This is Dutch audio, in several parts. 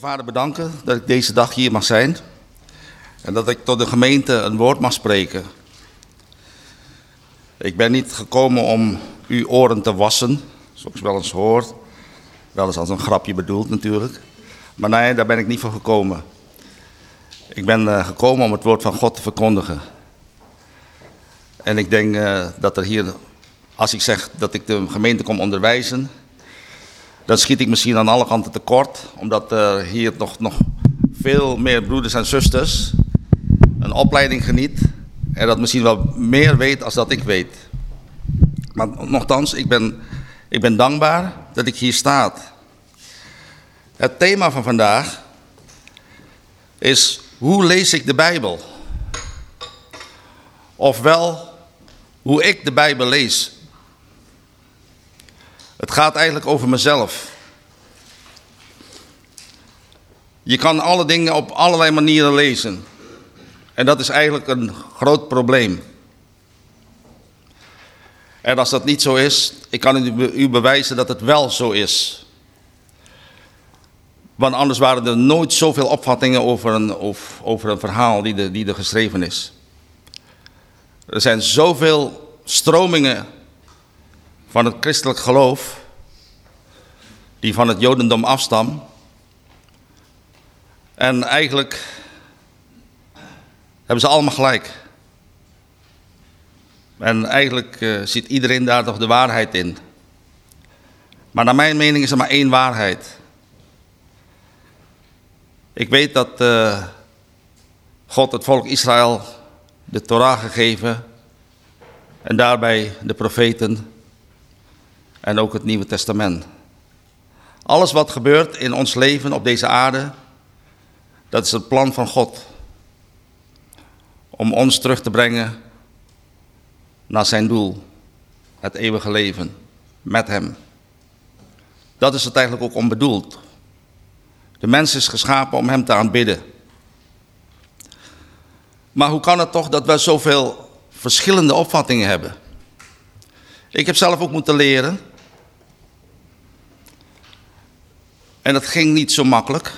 vader bedanken dat ik deze dag hier mag zijn. En dat ik tot de gemeente een woord mag spreken. Ik ben niet gekomen om uw oren te wassen, zoals wel eens hoor. Wel eens als een grapje bedoeld natuurlijk. Maar nee, daar ben ik niet voor gekomen. Ik ben uh, gekomen om het woord van God te verkondigen. En ik denk uh, dat er hier, als ik zeg dat ik de gemeente kom onderwijzen, dan schiet ik misschien aan alle kanten tekort, omdat er hier nog, nog veel meer broeders en zusters een opleiding geniet en dat misschien wel meer weet als dat ik weet. Maar nogthans, ik ben, ik ben dankbaar dat ik hier sta. Het thema van vandaag is hoe lees ik de Bijbel? Ofwel, hoe ik de Bijbel lees. Het gaat eigenlijk over mezelf. Je kan alle dingen op allerlei manieren lezen. En dat is eigenlijk een groot probleem. En als dat niet zo is, ik kan u bewijzen dat het wel zo is. Want anders waren er nooit zoveel opvattingen over een, over een verhaal die, die er geschreven is. Er zijn zoveel stromingen van het christelijk geloof, die van het jodendom afstammen. En eigenlijk hebben ze allemaal gelijk. En eigenlijk uh, ziet iedereen daar toch de waarheid in. Maar naar mijn mening is er maar één waarheid. Ik weet dat uh, God het volk Israël de Torah gegeven en daarbij de profeten en ook het Nieuwe Testament. Alles wat gebeurt in ons leven op deze aarde, dat is het plan van God. Om ons terug te brengen naar zijn doel, het eeuwige leven met hem. Dat is het eigenlijk ook onbedoeld. De mens is geschapen om hem te aanbidden. Maar hoe kan het toch dat we zoveel verschillende opvattingen hebben? Ik heb zelf ook moeten leren. En dat ging niet zo makkelijk.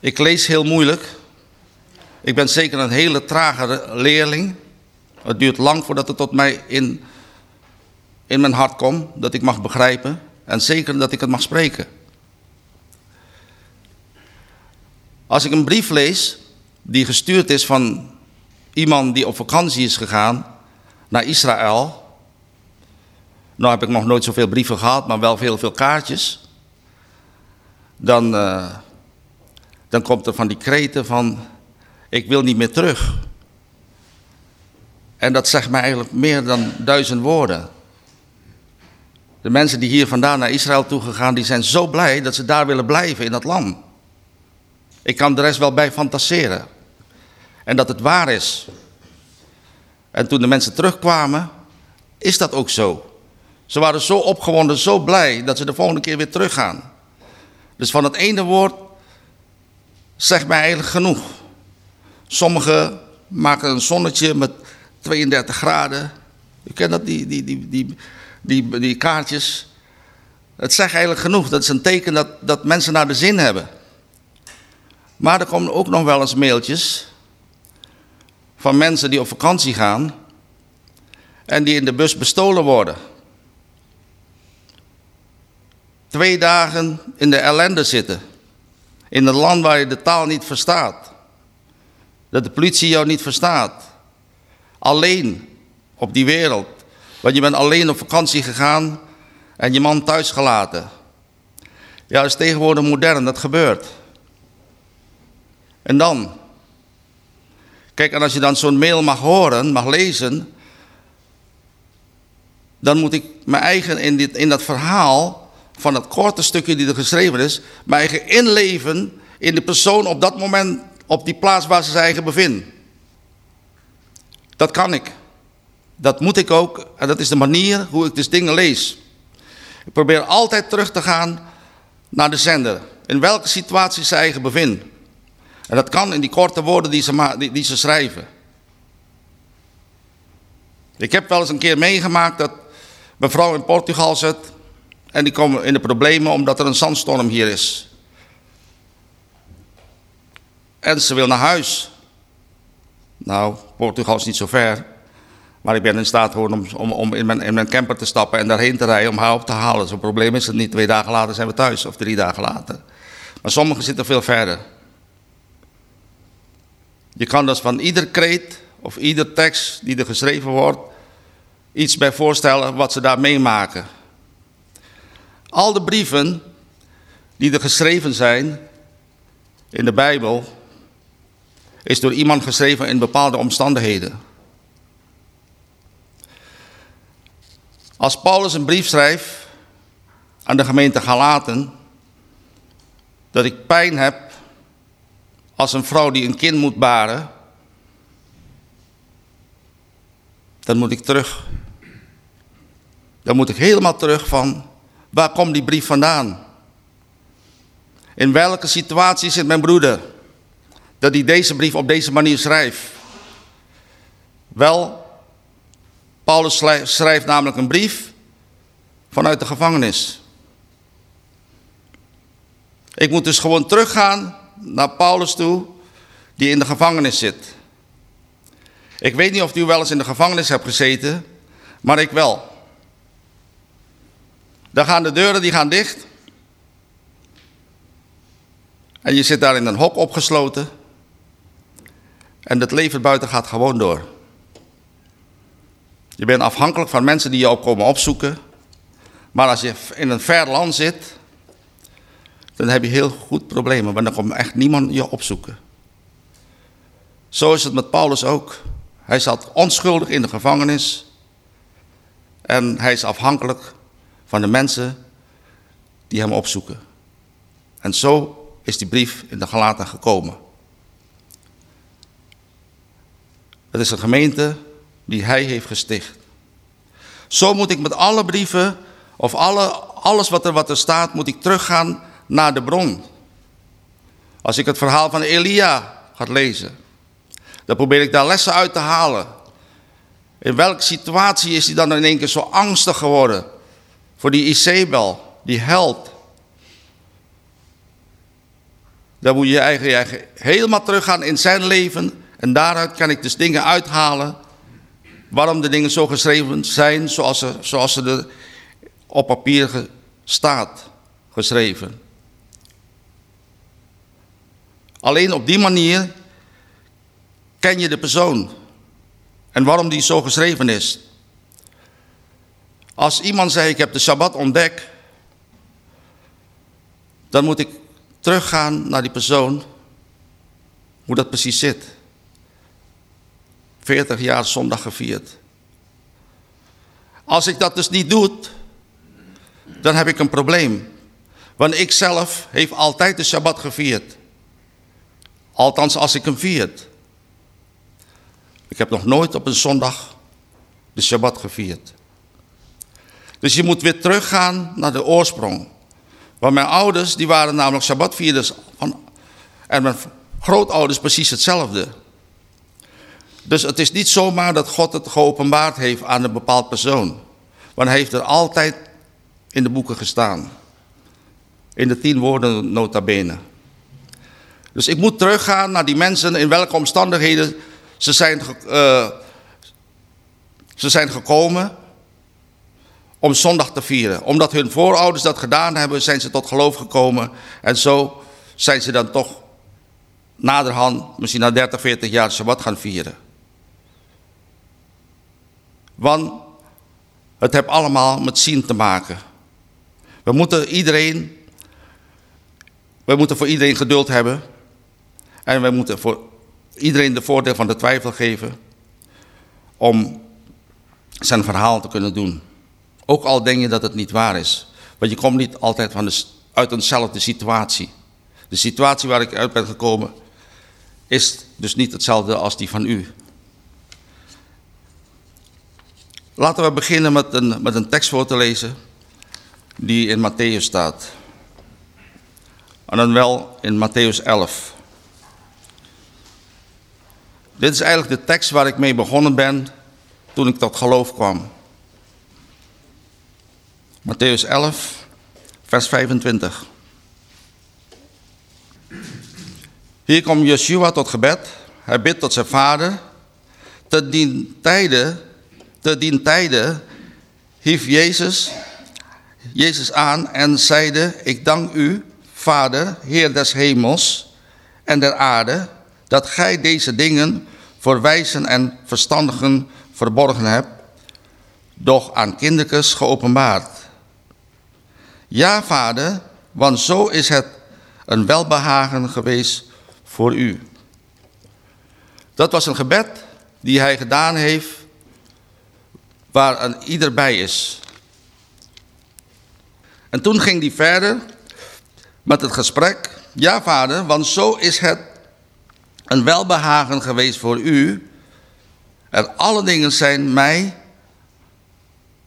Ik lees heel moeilijk. Ik ben zeker een hele trage leerling. Het duurt lang voordat het tot mij in, in mijn hart komt, dat ik mag begrijpen. En zeker dat ik het mag spreken. Als ik een brief lees die gestuurd is van iemand die op vakantie is gegaan naar Israël. Nou heb ik nog nooit zoveel brieven gehad, maar wel veel, veel kaartjes. Dan, uh, dan komt er van die kreten van, ik wil niet meer terug. En dat zegt mij eigenlijk meer dan duizend woorden. De mensen die hier vandaan naar Israël toe gegaan, die zijn zo blij dat ze daar willen blijven in dat land. Ik kan de rest wel bij fantaseren. En dat het waar is. En toen de mensen terugkwamen, is dat ook zo. Ze waren zo opgewonden, zo blij dat ze de volgende keer weer teruggaan. Dus van het ene woord zegt mij eigenlijk genoeg. Sommigen maken een zonnetje met 32 graden. U kent dat, die, die, die, die, die, die kaartjes. Het zegt eigenlijk genoeg. Dat is een teken dat, dat mensen naar de zin hebben. Maar er komen ook nog wel eens mailtjes van mensen die op vakantie gaan en die in de bus bestolen worden. Twee dagen in de ellende zitten. In een land waar je de taal niet verstaat. Dat de politie jou niet verstaat. Alleen op die wereld. Want je bent alleen op vakantie gegaan en je man thuis gelaten. Ja, dat is tegenwoordig modern, dat gebeurt. En dan? Kijk, en als je dan zo'n mail mag horen, mag lezen, dan moet ik mijn eigen in, dit, in dat verhaal van het korte stukje die er geschreven is, mijn eigen inleven in de persoon op dat moment, op die plaats waar ze zich eigen bevinden. Dat kan ik. Dat moet ik ook. En dat is de manier hoe ik dus dingen lees. Ik probeer altijd terug te gaan naar de zender. In welke situatie ze eigen bevindt. En dat kan in die korte woorden die ze, die, ze schrijven. Ik heb wel eens een keer meegemaakt dat mijn vrouw in Portugal zit. En die komen in de problemen omdat er een zandstorm hier is. En ze wil naar huis. Nou, Portugal is niet zo ver. Maar ik ben in staat geworden om, om, in, mijn, in mijn camper te stappen en daarheen te rijden om haar op te halen. Zo'n probleem is het niet. Twee dagen later zijn we thuis, of drie dagen later. Maar sommigen zitten veel verder. Je kan dus van ieder kreet of ieder tekst die er geschreven wordt, iets bij voorstellen wat ze daar meemaken. Al de brieven die er geschreven zijn in de Bijbel, is door iemand geschreven in bepaalde omstandigheden. Als Paulus een brief schrijft aan de gemeente Galaten, dat ik pijn heb als een vrouw die een kind moet baren, dan moet ik terug. Dan moet ik helemaal terug van, waar komt die brief vandaan? In welke situatie zit mijn broeder? Dat hij deze brief op deze manier schrijft. Wel, Paulus schrijft namelijk een brief vanuit de gevangenis. Ik moet dus gewoon teruggaan naar Paulus toe, die in de gevangenis zit. Ik weet niet of u wel eens in de gevangenis hebt gezeten, maar ik wel. Dan gaan de deuren die gaan dicht. En je zit daar in een hok opgesloten. En het leven buiten gaat gewoon door. Je bent afhankelijk van mensen die je op komen opzoeken. Maar als je in een ver land zit, dan heb je heel goed problemen. Want dan komt echt niemand je opzoeken. Zo is het met Paulus ook. Hij zat onschuldig in de gevangenis. En hij is afhankelijk van de mensen die hem opzoeken. En zo is die brief in de Galaten gekomen. Het is een gemeente die hij heeft gesticht. Zo moet ik met alle brieven of alle, alles wat er, wat er staat, moet ik teruggaan naar de bron. Als ik het verhaal van Elia ga lezen, dan probeer ik daar lessen uit te halen. In welke situatie is hij dan in één keer zo angstig geworden voor die Isabel, die held? Dan moet je eigen, je eigen helemaal teruggaan in zijn leven en daaruit kan ik dus dingen uithalen waarom de dingen zo geschreven zijn zoals ze, zoals ze er op papier staat geschreven. Alleen op die manier ken je de persoon en waarom die zo geschreven is. Als iemand zegt ik heb de Sabbat ontdekt, dan moet ik teruggaan naar die persoon, hoe dat precies zit. 40 jaar zondag gevierd. Als ik dat dus niet doe, dan heb ik een probleem. Want ik zelf heeft altijd de Shabbat gevierd. Althans als ik hem viert. Ik heb nog nooit op een zondag de Shabbat gevierd. Dus je moet weer teruggaan naar de oorsprong. Want mijn ouders die waren namelijk Shabbatvierders. En mijn grootouders precies hetzelfde. Dus het is niet zomaar dat God het geopenbaard heeft aan een bepaald persoon. Want hij heeft er altijd in de boeken gestaan. In de tien woorden nota bene. Dus ik moet teruggaan naar die mensen in welke omstandigheden ze zijn, uh, ze zijn gekomen om zondag te vieren. Omdat hun voorouders dat gedaan hebben, zijn ze tot geloof gekomen. En zo zijn ze dan toch naderhand, misschien na 30, 40 jaar, Shabbat gaan vieren. Want het heeft allemaal met zien te maken. We moeten iedereen, we moeten voor iedereen geduld hebben. En we moeten voor iedereen de voordeel van de twijfel geven om zijn verhaal te kunnen doen. Ook al denk je dat het niet waar is. Want je komt niet altijd van de, uit eenzelfde situatie. De situatie waar ik uit ben gekomen is dus niet hetzelfde als die van u. Laten we beginnen met een, met een tekst voor te lezen die in Matthäus staat. En dan wel in Matthäus 11. Dit is eigenlijk de tekst waar ik mee begonnen ben toen ik tot geloof kwam. Matthäus 11, vers 25. Hier komt Yeshua tot gebed. Hij bidt tot zijn vader. Te dien tijden, te dien hief Jezus, Jezus aan en zeide, ik dank u, Vader, Heer des hemels en der aarde, dat gij deze dingen voor wijzen en verstandigen verborgen hebt, doch aan kinderkes geopenbaard. Ja, vader, want zo is het een welbehagen geweest voor u. Dat was een gebed die hij gedaan heeft waar een ieder bij is. En toen ging hij verder met het gesprek. Ja, vader, want zo is het een welbehagen geweest voor u. En alle dingen zijn mij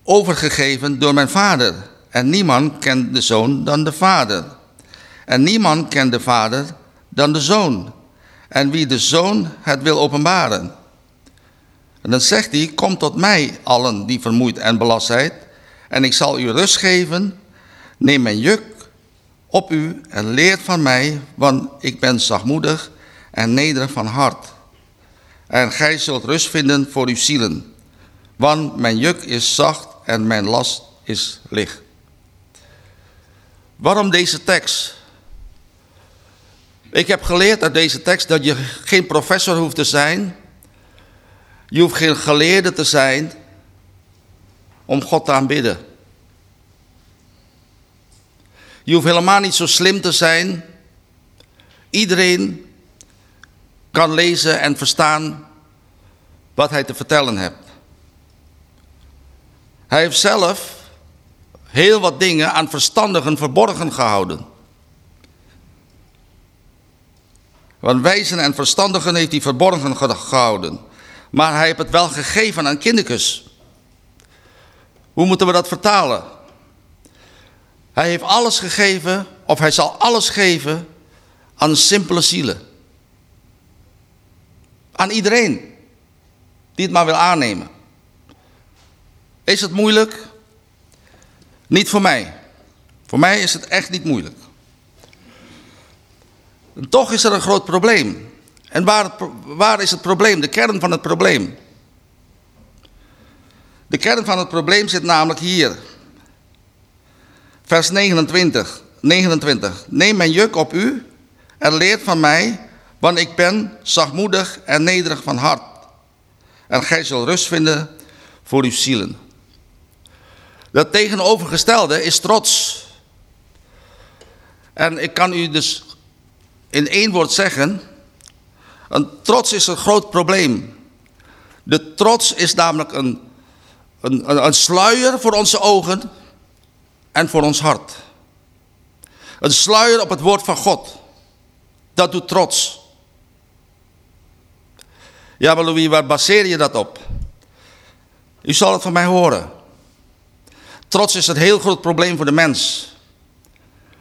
overgegeven door mijn vader. En niemand kent de zoon dan de vader. En niemand kent de vader dan de zoon. En wie de zoon het wil openbaren. En dan zegt hij, kom tot mij allen die vermoeid en belast zijn. En ik zal u rust geven. Neem mijn juk op u en leert van mij, want ik ben zachtmoedig en nederig van hart. En gij zult rust vinden voor uw zielen. Want mijn juk is zacht en mijn last is licht. Waarom deze tekst? Ik heb geleerd uit deze tekst dat je geen professor hoeft te zijn. Je hoeft geen geleerde te zijn om God te aanbidden. Je hoeft helemaal niet zo slim te zijn. Iedereen kan lezen en verstaan wat hij te vertellen heeft. Hij heeft zelf heel wat dingen aan verstandigen verborgen gehouden. Want wijzen en verstandigen heeft hij verborgen gehouden. Maar hij heeft het wel gegeven aan kindertjes. Hoe moeten we dat vertalen? Hij heeft alles gegeven, of hij zal alles geven aan simpele zielen. Aan iedereen die het maar wil aannemen. Is het moeilijk? Niet voor mij. Voor mij is het echt niet moeilijk. Toch is er een groot probleem. En waar, waar is het probleem? De kern van het probleem. De kern van het probleem zit namelijk hier. Vers 29. 29. Neem mijn juk op u en leert van mij, want ik ben zachtmoedig en nederig van hart. En gij zult rust vinden voor uw zielen. Dat tegenovergestelde is trots. En ik kan u dus in één woord zeggen, een trots is een groot probleem. De trots is namelijk een, een, een sluier voor onze ogen en voor ons hart. Een sluier op het woord van God. Dat doet trots. Ja, maar Louis, waar baseer je dat op? U zal het van mij horen. Trots is een heel groot probleem voor de mens.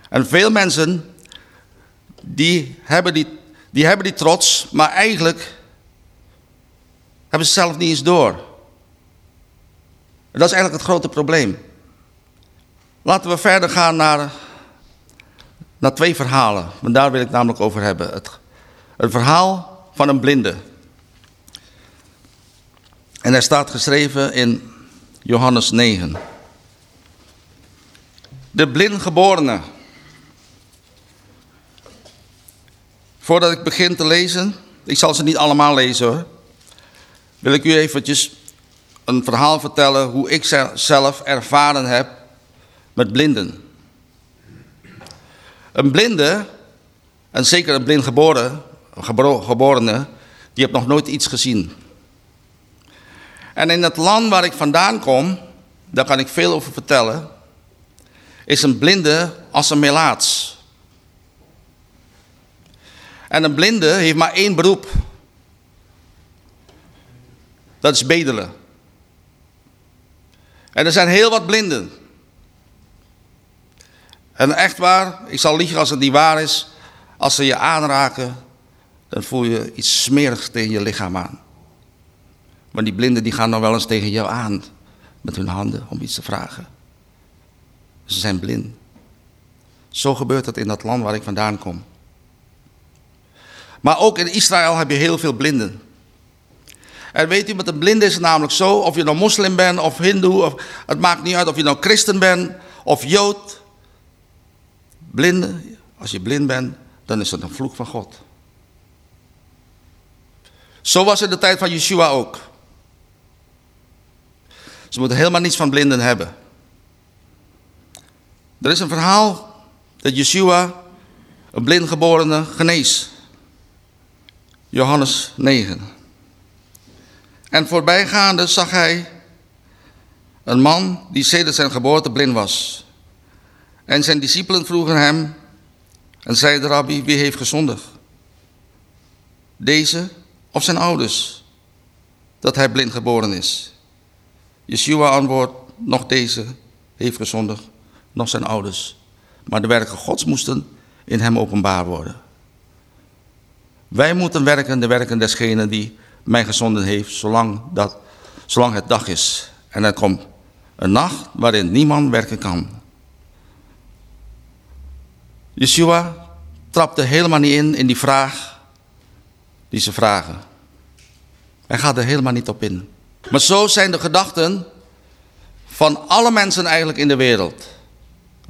En veel mensen, die hebben die, die, hebben die trots, maar eigenlijk hebben ze zelf niet eens door. En dat is eigenlijk het grote probleem. Laten we verder gaan naar, naar twee verhalen. Want daar wil ik namelijk over hebben. Het, verhaal van een blinde. En er staat geschreven in Johannes 9. De blindgeborene. Voordat ik begin te lezen, ik zal ze niet allemaal lezen hoor, wil ik u eventjes een verhaal vertellen hoe ik zelf ervaren heb met blinden. Een blinde, en zeker een blind geboren, geborene, die heeft nog nooit iets gezien. En in het land waar ik vandaan kom, daar kan ik veel over vertellen, is een blinde als een melaats. En een blinde heeft maar één beroep. Dat is bedelen. En er zijn heel wat blinden. En echt waar, ik zal liegen als het niet waar is. Als ze je aanraken, dan voel je iets smerigs tegen je lichaam aan. Maar die blinden die gaan dan wel eens tegen jou aan met hun handen om iets te vragen. Ze zijn blind. Zo gebeurt het in dat land waar ik vandaan kom. Maar ook in Israël heb je heel veel blinden. En weet u, met een blinde is het namelijk zo, of je nou moslim bent of hindoe, of, het maakt niet uit of je nou christen bent of jood. Blinde, als je blind bent, dan is het een vloek van God. Zo was het de tijd van Yeshua ook. Ze moeten helemaal niets van blinden hebben. Er is een verhaal dat Yeshua een blindgeborene genees. Johannes 9. En voorbijgaande zag hij een man die sedert zijn geboorte blind was. En zijn discipelen vroegen hem en zeiden, Rabbi, wie heeft gezondigd? Deze of zijn ouders, dat hij blind geboren is? Yeshua antwoordt, nog deze heeft gezondigd, nog zijn ouders. Maar de werken gods moesten in hem openbaar worden. Wij moeten werken de werken desgene die mij gezonden heeft, zolang, dat, zolang het dag is. En er komt een nacht waarin niemand werken kan. Yeshua trapte helemaal niet in, in die vraag die ze vragen. Hij gaat er helemaal niet op in. Maar zo zijn de gedachten van alle mensen eigenlijk in de wereld.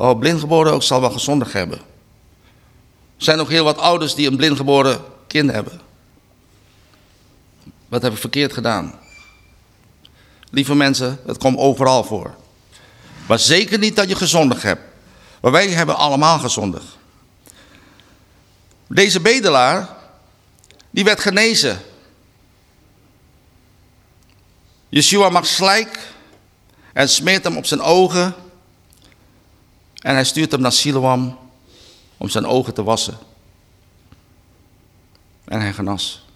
Oh, blindgeboren ook zal wel gezondig hebben. Er zijn nog heel wat ouders die een blindgeboren kind hebben. Wat heb ik verkeerd gedaan? Lieve mensen, het komt overal voor. Maar zeker niet dat je gezondig hebt. Maar wij hebben allemaal gezondigd. Deze bedelaar, die werd genezen. Yeshua mag slijk en smeert hem op zijn ogen. En hij stuurt hem naar Siloam om zijn ogen te wassen. En hij genas.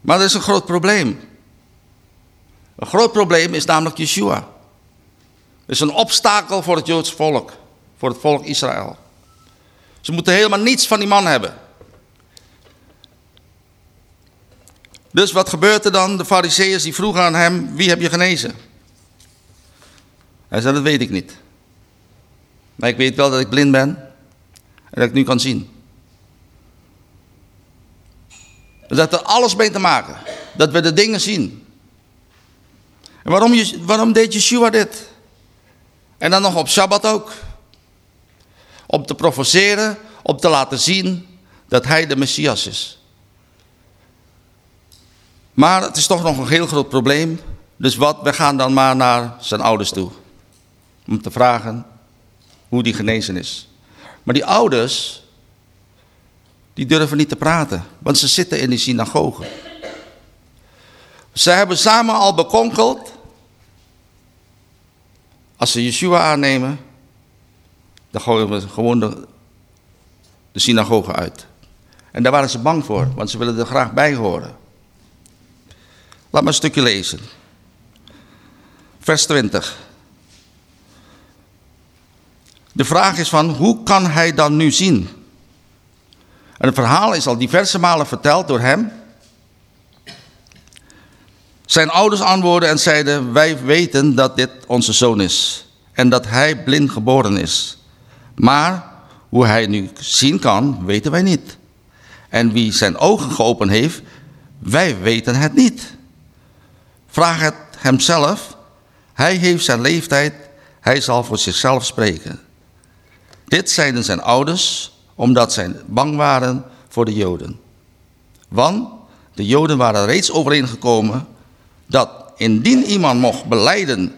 Maar er is een groot probleem. Een groot probleem is namelijk Yeshua. Het is een obstakel voor het Joods volk, voor het volk Israël. Ze moeten helemaal niets van die man hebben. Dus wat gebeurt er dan? De fariseeërs die vroegen aan hem, wie heb je genezen? Hij zei, dat weet ik niet. Maar ik weet wel dat ik blind ben en dat ik nu kan zien. Dat heeft er alles mee te maken. Dat we de dingen zien. En waarom, waarom deed Yeshua dit? En dan nog op Shabbat ook. Om te provoceren, om te laten zien dat hij de Messias is. Maar het is toch nog een heel groot probleem. Dus wat, we gaan dan maar naar zijn ouders toe. Om te vragen hoe die genezen is. Maar die ouders, die durven niet te praten. Want ze zitten in die synagoge. Ze hebben samen al bekonkeld. Als ze Yeshua aannemen, dan gooien we gewoon de, de synagoge uit. En daar waren ze bang voor, want ze willen er graag bij horen. Laat me een stukje lezen. Vers 20. De vraag is van, hoe kan hij dan nu zien? En het verhaal is al diverse malen verteld door hem. Zijn ouders antwoordden en zeiden, wij weten dat dit onze zoon is. En dat hij blind geboren is. Maar hoe hij nu zien kan, weten wij niet. En wie zijn ogen geopend heeft, wij weten het niet. Vraag het hemzelf. Hij heeft zijn leeftijd, hij zal voor zichzelf spreken. Dit zeiden zijn ouders, omdat zij bang waren voor de Joden. Want de Joden waren reeds overeengekomen dat indien iemand mocht beleiden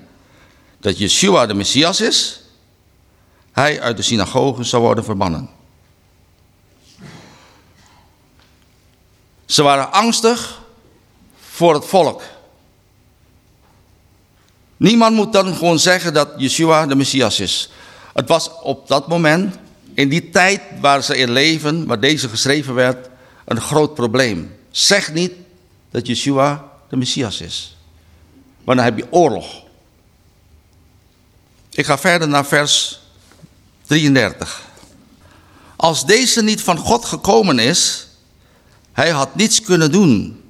dat Yeshua de Messias is, hij uit de synagoge zou worden verbannen. Ze waren angstig voor het volk. Niemand moet dan gewoon zeggen dat Yeshua de Messias is. Het was op dat moment, in die tijd waar ze in leven, waar deze geschreven werd, een groot probleem. Zeg niet dat Yeshua de Messias is. Want dan heb je oorlog. Ik ga verder naar vers 33. Als deze niet van God gekomen is, hij had niets kunnen doen.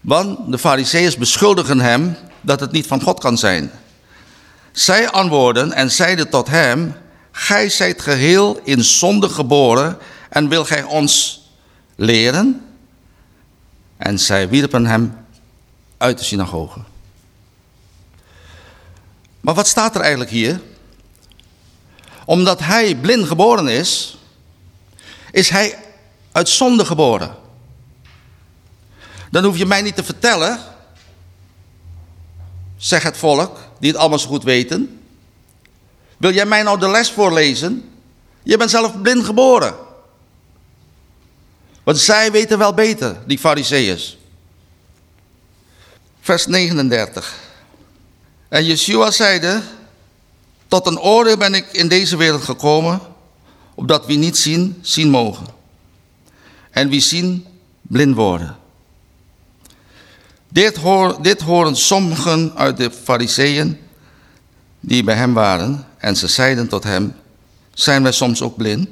Want de fariseeërs beschuldigen hem dat het niet van God kan zijn. Zij antwoorden en zeiden tot hem, gij zijt geheel in zonde geboren en wil gij ons leren? En zij wierpen hem uit de synagoge. Maar wat staat er eigenlijk hier? Omdat hij blind geboren is, is hij uit zonde geboren. Dan hoef je mij niet te vertellen, zegt het volk, die het allemaal zo goed weten. Wil jij mij nou de les voorlezen? Je bent zelf blind geboren. Want zij weten wel beter, die fariseeërs. Vers 39. En Yeshua zeide, tot een oordeel ben ik in deze wereld gekomen, opdat wie niet zien, zien mogen. En wie zien, blind worden. Dit, hoor, dit horen sommigen uit de fariseeën die bij hem waren. En ze zeiden tot hem, zijn wij soms ook blind?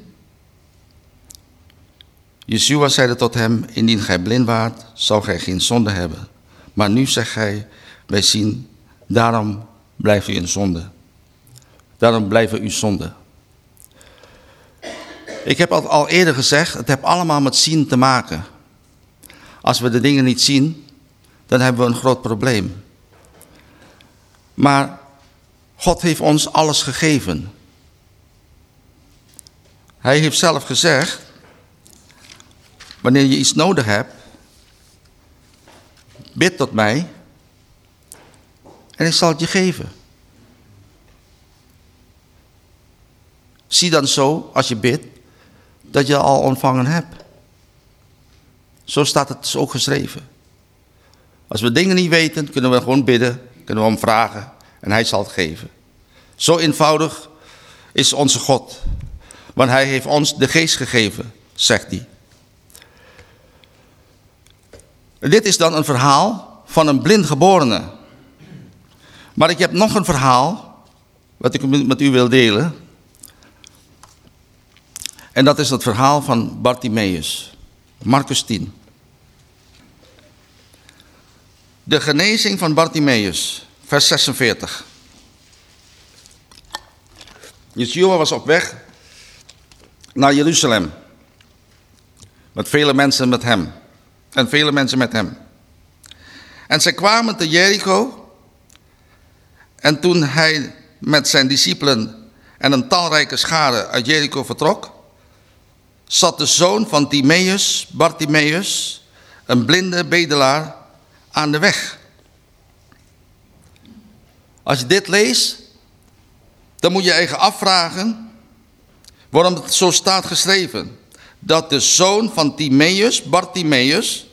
Yeshua zeide tot hem, indien gij blind waart, zou gij geen zonde hebben. Maar nu zegt gij, wij zien, daarom blijft u in zonde. Daarom blijven u zonde. Ik heb al eerder gezegd, het heeft allemaal met zien te maken. Als we de dingen niet zien, dan hebben we een groot probleem. Maar God heeft ons alles gegeven. Hij heeft zelf gezegd, wanneer je iets nodig hebt, bid tot mij en ik zal het je geven. Zie dan zo, als je bidt, dat je al ontvangen hebt. Zo staat het dus ook geschreven. Als we dingen niet weten, kunnen we gewoon bidden, kunnen we hem vragen en hij zal het geven. Zo eenvoudig is onze God. Want hij heeft ons de geest gegeven, zegt hij. Dit is dan een verhaal van een blindgeborene. Maar ik heb nog een verhaal, wat ik met u wil delen. En dat is het verhaal van Bartimaeus. Marcus 10. De genezing van Bartimaeus, vers 46. Yeshua was op weg naar Jeruzalem. Met vele mensen met hem. En vele mensen met hem. En zij kwamen te Jericho. En toen hij met zijn discipelen en een talrijke schade uit Jericho vertrok, zat de zoon van Timaeus, Bartimaeus, een blinde bedelaar, aan de weg. Als je dit leest, dan moet je eigen afvragen waarom het zo staat geschreven. Dat de zoon van Timaeus, Bartimaeus,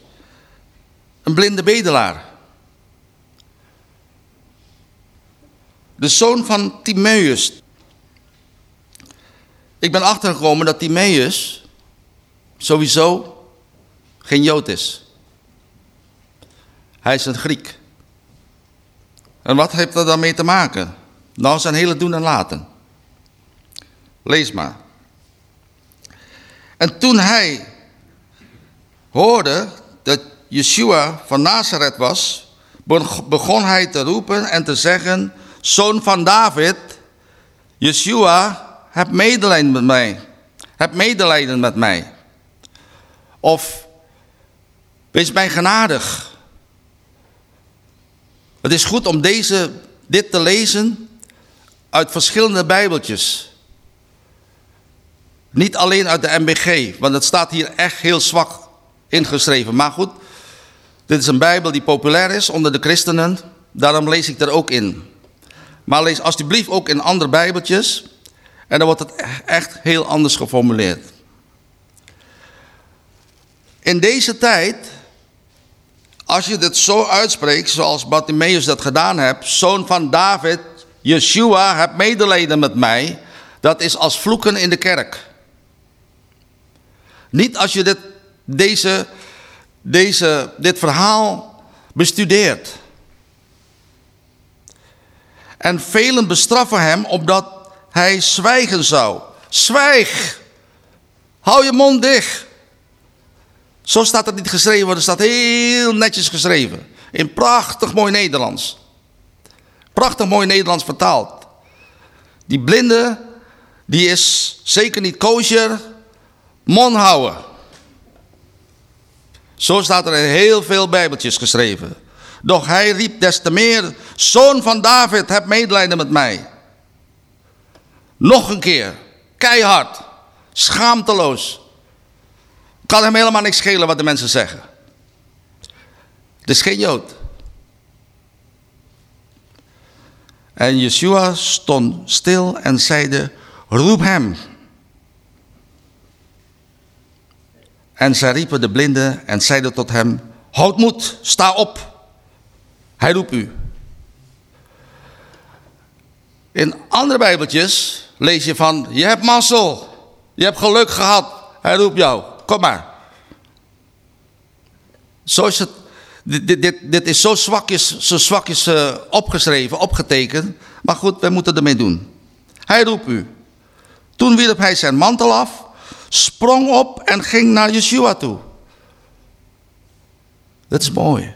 een blinde bedelaar. De zoon van Timaeus. Ik ben achtergekomen dat Timaeus sowieso geen Jood is. Hij is een Griek. En wat heeft dat dan mee te maken? Nou, zijn hele doen en laten. Lees maar. En toen hij hoorde dat Yeshua van Nazareth was, begon hij te roepen en te zeggen, Zoon van David, Yeshua, heb medelijden met mij. Heb medelijden met mij. Of, wees mij genadig. Het is goed om deze, dit te lezen uit verschillende bijbeltjes. Niet alleen uit de MBG, want het staat hier echt heel zwak ingeschreven. Maar goed, dit is een bijbel die populair is onder de christenen, daarom lees ik er ook in. Maar lees alsjeblieft ook in andere bijbeltjes en dan wordt het echt heel anders geformuleerd. In deze tijd als je dit zo uitspreekt, zoals Bartimaeus dat gedaan heeft, zoon van David, Yeshua, heb medelijden met mij, dat is als vloeken in de kerk. Niet als je dit, deze, deze, dit verhaal bestudeert. En velen bestraffen hem omdat hij zwijgen zou. Zwijg! Hou je mond dicht! Zo staat het niet geschreven, maar het staat heel netjes geschreven. In prachtig mooi Nederlands. Prachtig mooi Nederlands vertaald. Die blinde, die is zeker niet kosher, mon houden. Zo staat er in heel veel bijbeltjes geschreven. Doch hij riep des te meer, zoon van David, heb medelijden met mij. Nog een keer, keihard, schaamteloos. Kan hem helemaal niks schelen wat de mensen zeggen. Het is geen Jood. En Yeshua stond stil en zeide, roep hem. En zij riepen de blinde en zeiden tot hem, houd moed, sta op. Hij roept u. In andere bijbeltjes lees je van, je hebt mazzel, je hebt geluk gehad. Hij roept jou, kom maar. Zo is het, dit, dit, dit is zo zwakjes, zo zwakjes uh, opgeschreven, opgetekend. Maar goed, wij moeten ermee doen. Hij roept u. Toen wierp hij zijn mantel af, sprong op en ging naar Yeshua toe. Dat is mooi.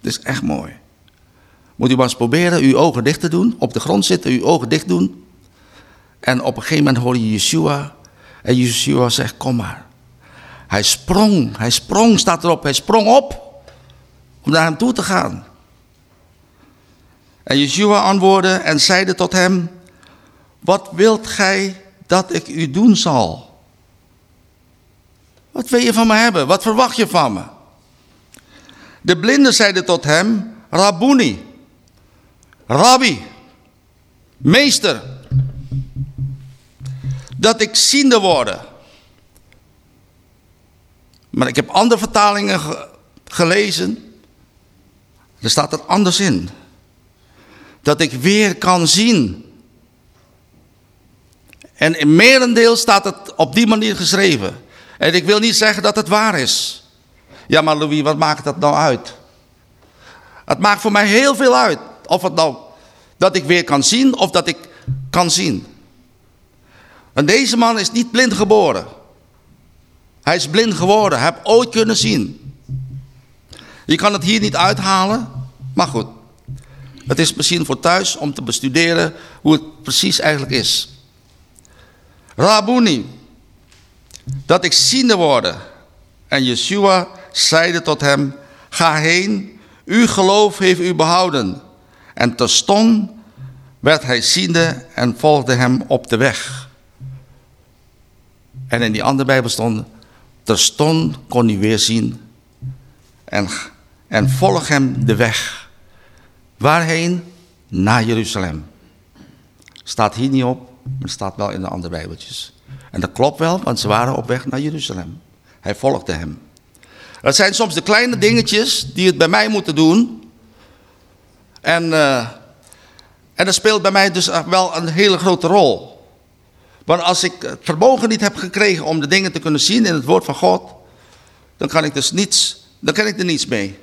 Dat is echt mooi. Moet u maar eens proberen uw ogen dicht te doen. Op de grond zitten, uw ogen dicht doen. En op een gegeven moment hoor je Yeshua. En Yeshua zegt, kom maar. Hij sprong, hij sprong, staat erop. Hij sprong op om naar hem toe te gaan. En Yeshua antwoordde en zeide tot hem, wat wilt gij dat ik u doen zal? Wat wil je van me hebben? Wat verwacht je van me? De blinde zeiden tot hem, Rabuni, Rabbi, meester, dat ik ziende worden. Maar ik heb andere vertalingen gelezen. Er staat het anders in. Dat ik weer kan zien. En in merendeel staat het op die manier geschreven. En ik wil niet zeggen dat het waar is. Ja, maar Louis, wat maakt dat nou uit? Het maakt voor mij heel veel uit. Of het nou dat ik weer kan zien of dat ik kan zien. En deze man is niet blind geboren. Hij is blind geworden. Heeft ooit kunnen zien. Je kan het hier niet uithalen. Maar goed. Het is misschien voor thuis om te bestuderen hoe het precies eigenlijk is. Rabuni. Dat ik ziende worden. En Yeshua zeide tot hem, ga heen, uw geloof heeft u behouden. En terstond werd hij ziende en volgde hem op de weg. En in die andere Bijbel stond, terstond kon hij weer zien en, en volg hem de weg. Waarheen? Naar Jeruzalem. Staat hier niet op, maar staat wel in de andere Bijbeltjes. En dat klopt wel, want ze waren op weg naar Jeruzalem. Hij volgde hem. Dat zijn soms de kleine dingetjes die het bij mij moeten doen. En, uh, en dat speelt bij mij dus wel een hele grote rol. Want als ik het vermogen niet heb gekregen om de dingen te kunnen zien in het woord van God, dan kan ik dus niets, dan kan ik er niets mee.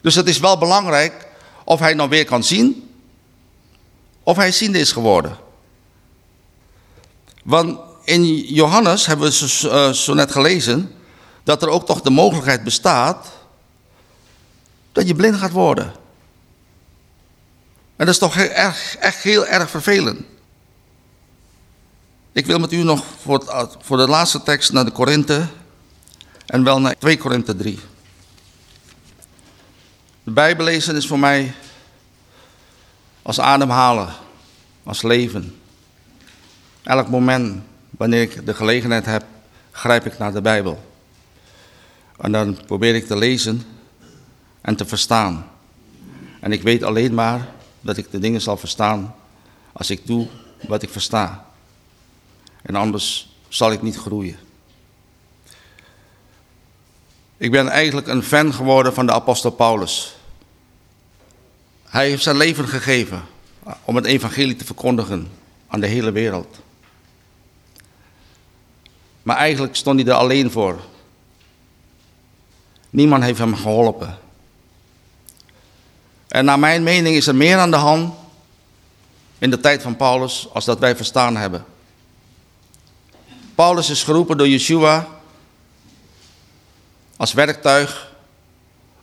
Dus het is wel belangrijk of hij nou weer kan zien, of hij ziende is geworden. Want in Johannes hebben we zo, uh, zo net gelezen, dat er ook toch de mogelijkheid bestaat dat je blind gaat worden. En dat is toch heel erg, echt heel erg vervelend. Ik wil met u nog voor, voor de laatste tekst naar de Korinthe en wel naar 2 Korinthe 3. De Bijbel lezen is voor mij als ademhalen, als leven. Elk moment wanneer ik de gelegenheid heb, grijp ik naar de Bijbel. En dan probeer ik te lezen en te verstaan. En ik weet alleen maar dat ik de dingen zal verstaan als ik doe wat ik versta. En anders zal ik niet groeien. Ik ben eigenlijk een fan geworden van de apostel Paulus. Hij heeft zijn leven gegeven om het evangelie te verkondigen aan de hele wereld. Maar eigenlijk stond hij er alleen voor. Niemand heeft hem geholpen. En naar mijn mening is er meer aan de hand in de tijd van Paulus als dat wij verstaan hebben. Paulus is geroepen door Yeshua als werktuig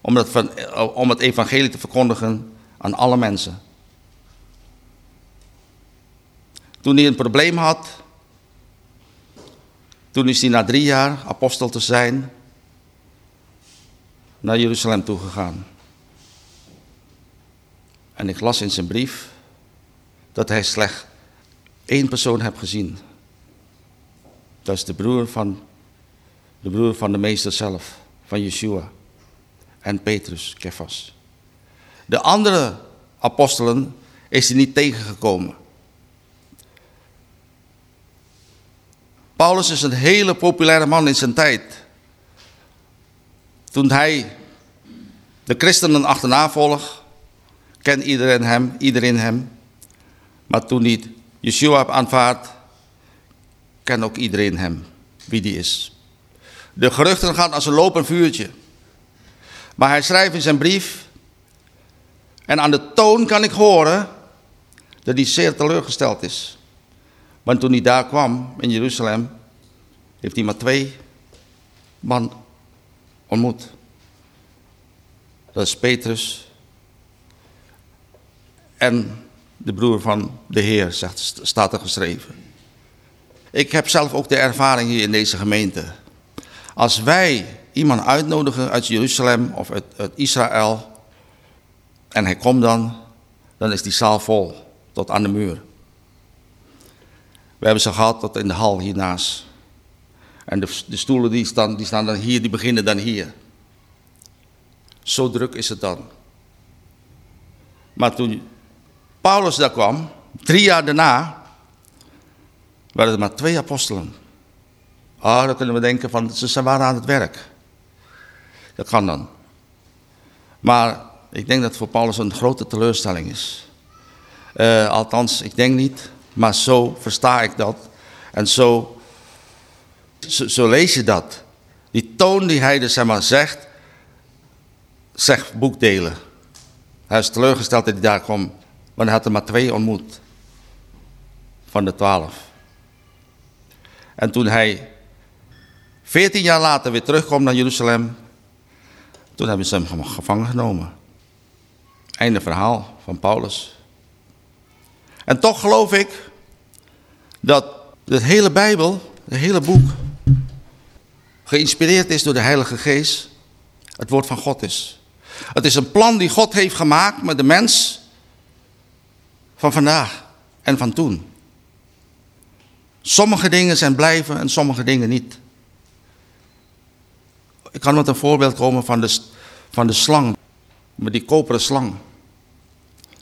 om het, om het evangelie te verkondigen aan alle mensen. Toen hij een probleem had, toen is hij na drie jaar apostel te zijn naar Jeruzalem toegegaan. En ik las in zijn brief dat hij slechts één persoon heeft gezien. Dat is de broer van de, broer van de meester zelf, van Yeshua. En Petrus, Kefas. De andere apostelen is hij niet tegengekomen. Paulus is een hele populaire man in zijn tijd. Toen hij de christenen achterna volgt, kent iedereen hem, iedereen hem. Maar toen hij Yeshua heeft aanvaard, kent ook iedereen hem, wie die is. De geruchten gaan als een lopend vuurtje. Maar hij schrijft in zijn brief, en aan de toon kan ik horen dat hij zeer teleurgesteld is. Want toen hij daar kwam in Jeruzalem, heeft hij maar twee man ontmoet. Dat is Petrus en de broer van de Heer, staat er geschreven. Ik heb zelf ook de ervaring hier in deze gemeente. Als wij iemand uitnodigen uit Jeruzalem of uit, Israël en hij komt dan, dan is die zaal vol tot aan de muur. We hebben ze gehad tot in de hal hiernaast. En de, de stoelen die staan, die staan dan hier, die beginnen dan hier. Zo druk is het dan. Maar toen Paulus daar kwam, drie jaar daarna, waren er maar twee apostelen. Ah, dan kunnen we denken van, ze waren aan het werk. Dat kan dan. Maar ik denk dat het voor Paulus een grote teleurstelling is. Uh, althans, ik denk niet, maar zo versta ik dat. En zo, zo, lees je dat. Die toon die hij dus zeg maar zegt, zegt boekdelen. Hij is teleurgesteld dat hij daar kwam, maar hij had er maar twee ontmoet. Van de twaalf. En toen hij veertien jaar later weer terugkomt naar Jeruzalem, toen hebben ze hem gevangen genomen. Einde verhaal van Paulus. En toch geloof ik dat de hele Bijbel, het hele boek, geïnspireerd is door de Heilige Geest, het woord van God is. Het is een plan die God heeft gemaakt met de mens van vandaag en van toen. Sommige dingen zijn blijven en sommige dingen niet. Ik kan met een voorbeeld komen van de, van de slang, met die koperen slang.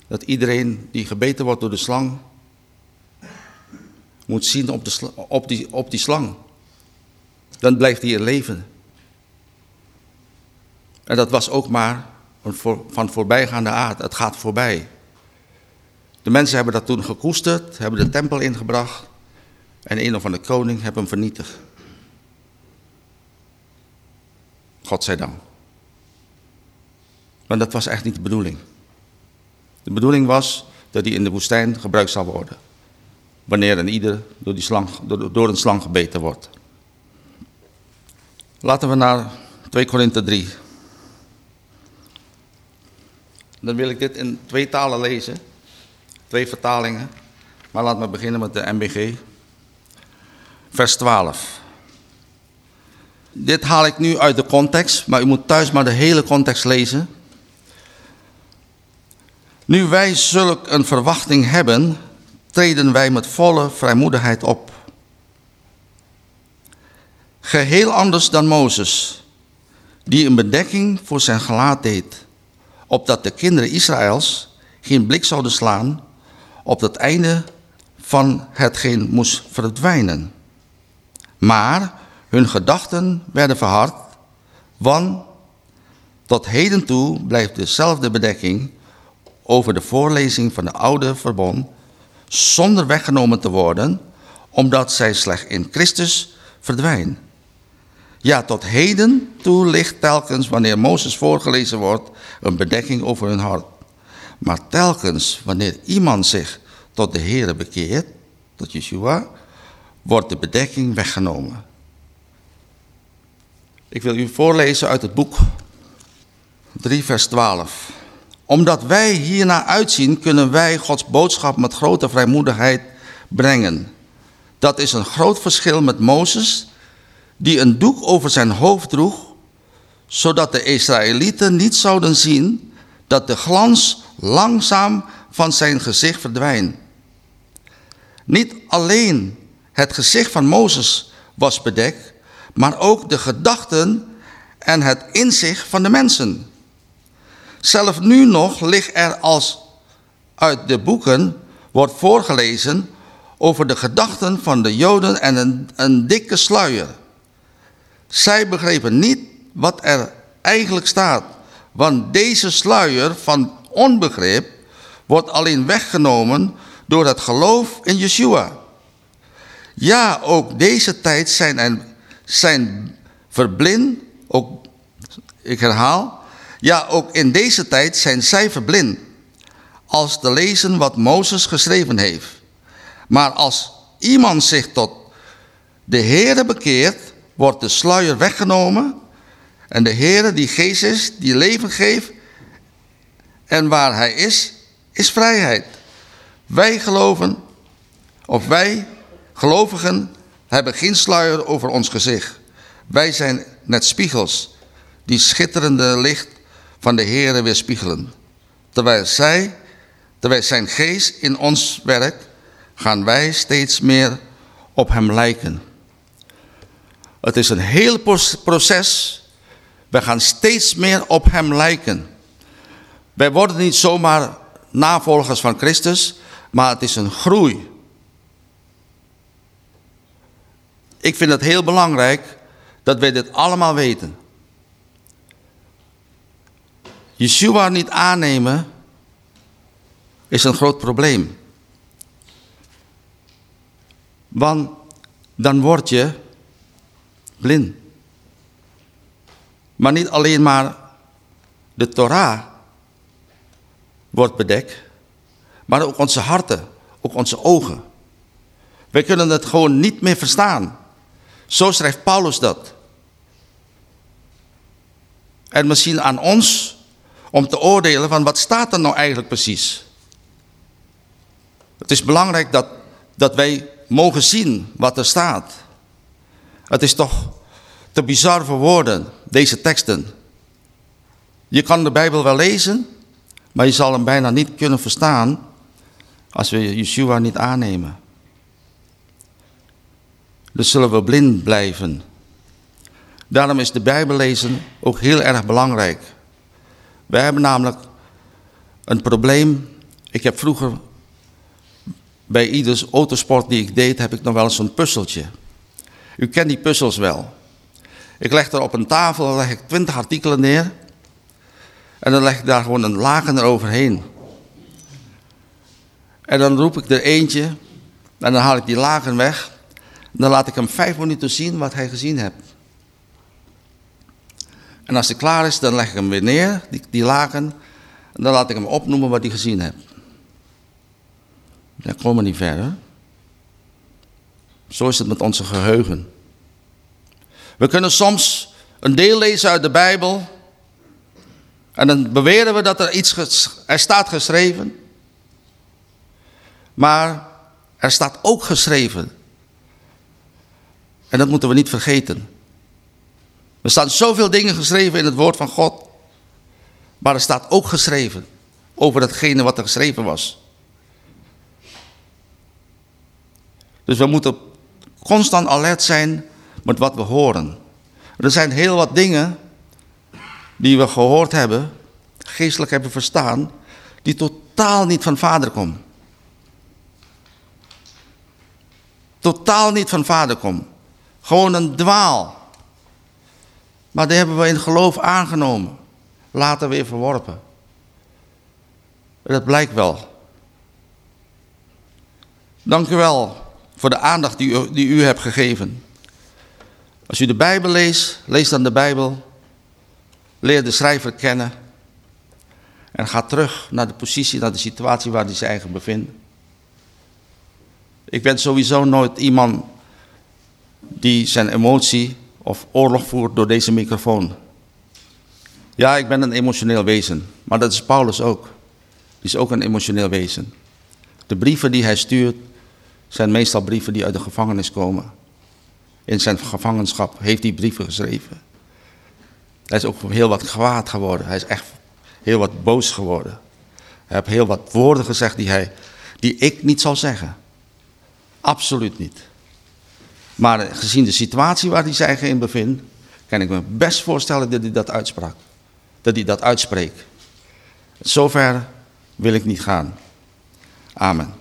Dat iedereen die gebeten wordt door de slang, moet zien op, de, op, die, op die slang. Dan blijft hij in leven. En dat was ook maar van voorbijgaande aard. Het gaat voorbij. De mensen hebben dat toen gekoesterd, hebben de tempel ingebracht. En een of andere koning hebben hem vernietigd. God zij dank. Maar dat was echt niet de bedoeling. De bedoeling was dat hij in de woestijn gebruikt zou worden. Wanneer een ieder door, die slang, door een slang gebeten wordt. Laten we naar 2 Korinthe 3. Dan wil ik dit in twee talen lezen. Twee vertalingen. Maar laten we beginnen met de MBG. Vers 12. Dit haal ik nu uit de context, maar u moet thuis maar de hele context lezen. Nu wij zulk een verwachting hebben, treden wij met volle vrijmoedigheid op. Geheel anders dan Mozes, die een bedekking voor zijn gelaat deed, opdat de kinderen Israëls geen blik zouden slaan op het einde van hetgeen moest verdwijnen. Maar hun gedachten werden verhard, want tot heden toe blijft dezelfde bedekking over de voorlezing van de oude verbond zonder weggenomen te worden, omdat zij slechts in Christus verdwijnen. Ja, tot heden toe ligt telkens, wanneer Mozes voorgelezen wordt, een bedekking over hun hart. Maar telkens, wanneer iemand zich tot de Heer bekeert, tot Yeshua, wordt de bedekking weggenomen. Ik wil u voorlezen uit het boek 3 vers 12 omdat wij hiernaar uitzien, kunnen wij Gods boodschap met grote vrijmoedigheid brengen. Dat is een groot verschil met Mozes, die een doek over zijn hoofd droeg, zodat de Israëlieten niet zouden zien dat de glans langzaam van zijn gezicht verdwijnt. Niet alleen het gezicht van Mozes was bedekt, maar ook de gedachten en het inzicht van de mensen. Zelf nu nog ligt er als uit de boeken wordt voorgelezen over de gedachten van de Joden en een, een dikke sluier. Zij begrepen niet wat er eigenlijk staat, want deze sluier van onbegrip wordt alleen weggenomen door het geloof in Yeshua. Ja, ook deze tijd zijn, en, zijn verblind, ook, ik herhaal, ja, ook in deze tijd zijn zij verblind, als te lezen wat Mozes geschreven heeft. Maar als iemand zich tot de Heere bekeert, wordt de sluier weggenomen en de Heere die geest is, die leven geeft en waar hij is, is vrijheid. Wij geloven, of wij gelovigen hebben geen sluier over ons gezicht. Wij zijn net spiegels die schitterende licht van de Heere weerspiegelen. Terwijl zij, terwijl zijn geest in ons werkt, gaan wij steeds meer op hem lijken. Het is een heel proces. We gaan steeds meer op hem lijken. Wij worden niet zomaar navolgers van Christus, maar het is een groei. Ik vind het heel belangrijk dat wij dit allemaal weten. Yeshua niet aannemen is een groot probleem. Want dan word je blind. Maar niet alleen maar de Torah wordt bedekt, maar ook onze harten, ook onze ogen. Wij kunnen het gewoon niet meer verstaan. Zo schrijft Paulus dat. En misschien aan ons om te oordelen van wat staat er nou eigenlijk precies. Het is belangrijk dat, dat wij mogen zien wat er staat. Het is toch te bizar voor woorden, deze teksten. Je kan de Bijbel wel lezen, maar je zal hem bijna niet kunnen verstaan als we Yeshua niet aannemen. Dus zullen we blind blijven. Daarom is de Bijbel lezen ook heel erg belangrijk. We hebben namelijk een probleem. Ik heb vroeger bij ieders autosport die ik deed, heb ik nog wel eens zo'n puzzeltje. U kent die puzzels wel. Ik leg er op een tafel, leg ik twintig artikelen neer. En dan leg ik daar gewoon een lagen eroverheen. En dan roep ik er eentje. En dan haal ik die lagen weg. Dan laat ik hem vijf minuten zien wat hij gezien heeft. En als hij klaar is, dan leg ik hem weer neer, die, die lagen. En dan laat ik hem opnoemen wat hij gezien heeft. Dan komen we niet verder. Zo is het met onze geheugen. We kunnen soms een deel lezen uit de Bijbel. En dan beweren we dat er iets er staat geschreven. Maar er staat ook geschreven. En dat moeten we niet vergeten. Er staan zoveel dingen geschreven in het woord van God. Maar er staat ook geschreven over datgene wat er geschreven was. Dus we moeten constant alert zijn met wat we horen. Er zijn heel wat dingen die we gehoord hebben, geestelijk hebben verstaan, die totaal niet van vader komen. Totaal niet van vader komen. Gewoon een dwaal. Maar die hebben we in geloof aangenomen. Later weer verworpen. Dat blijkt wel. Dank u wel voor de aandacht die u, die u hebt gegeven. Als u de Bijbel leest, lees dan de Bijbel. Leer de schrijver kennen. En ga terug naar de positie, naar de situatie waar hij zich eigenlijk bevindt. Ik ben sowieso nooit iemand die zijn emotie of oorlog voert door deze microfoon. Ja, ik ben een emotioneel wezen, maar dat is Paulus ook. Die is ook een emotioneel wezen. De brieven die hij stuurt zijn meestal brieven die uit de gevangenis komen. In zijn gevangenschap heeft hij brieven geschreven. Hij is ook heel wat kwaad geworden. Hij is echt heel wat boos geworden. Hij heeft heel wat woorden gezegd die, hij, die ik niet zal zeggen. Absoluut niet. Maar gezien de situatie waar hij zich in bevindt, kan ik me best voorstellen dat hij dat uitsprak. Dat hij dat uitspreekt. Zover wil ik niet gaan. Amen.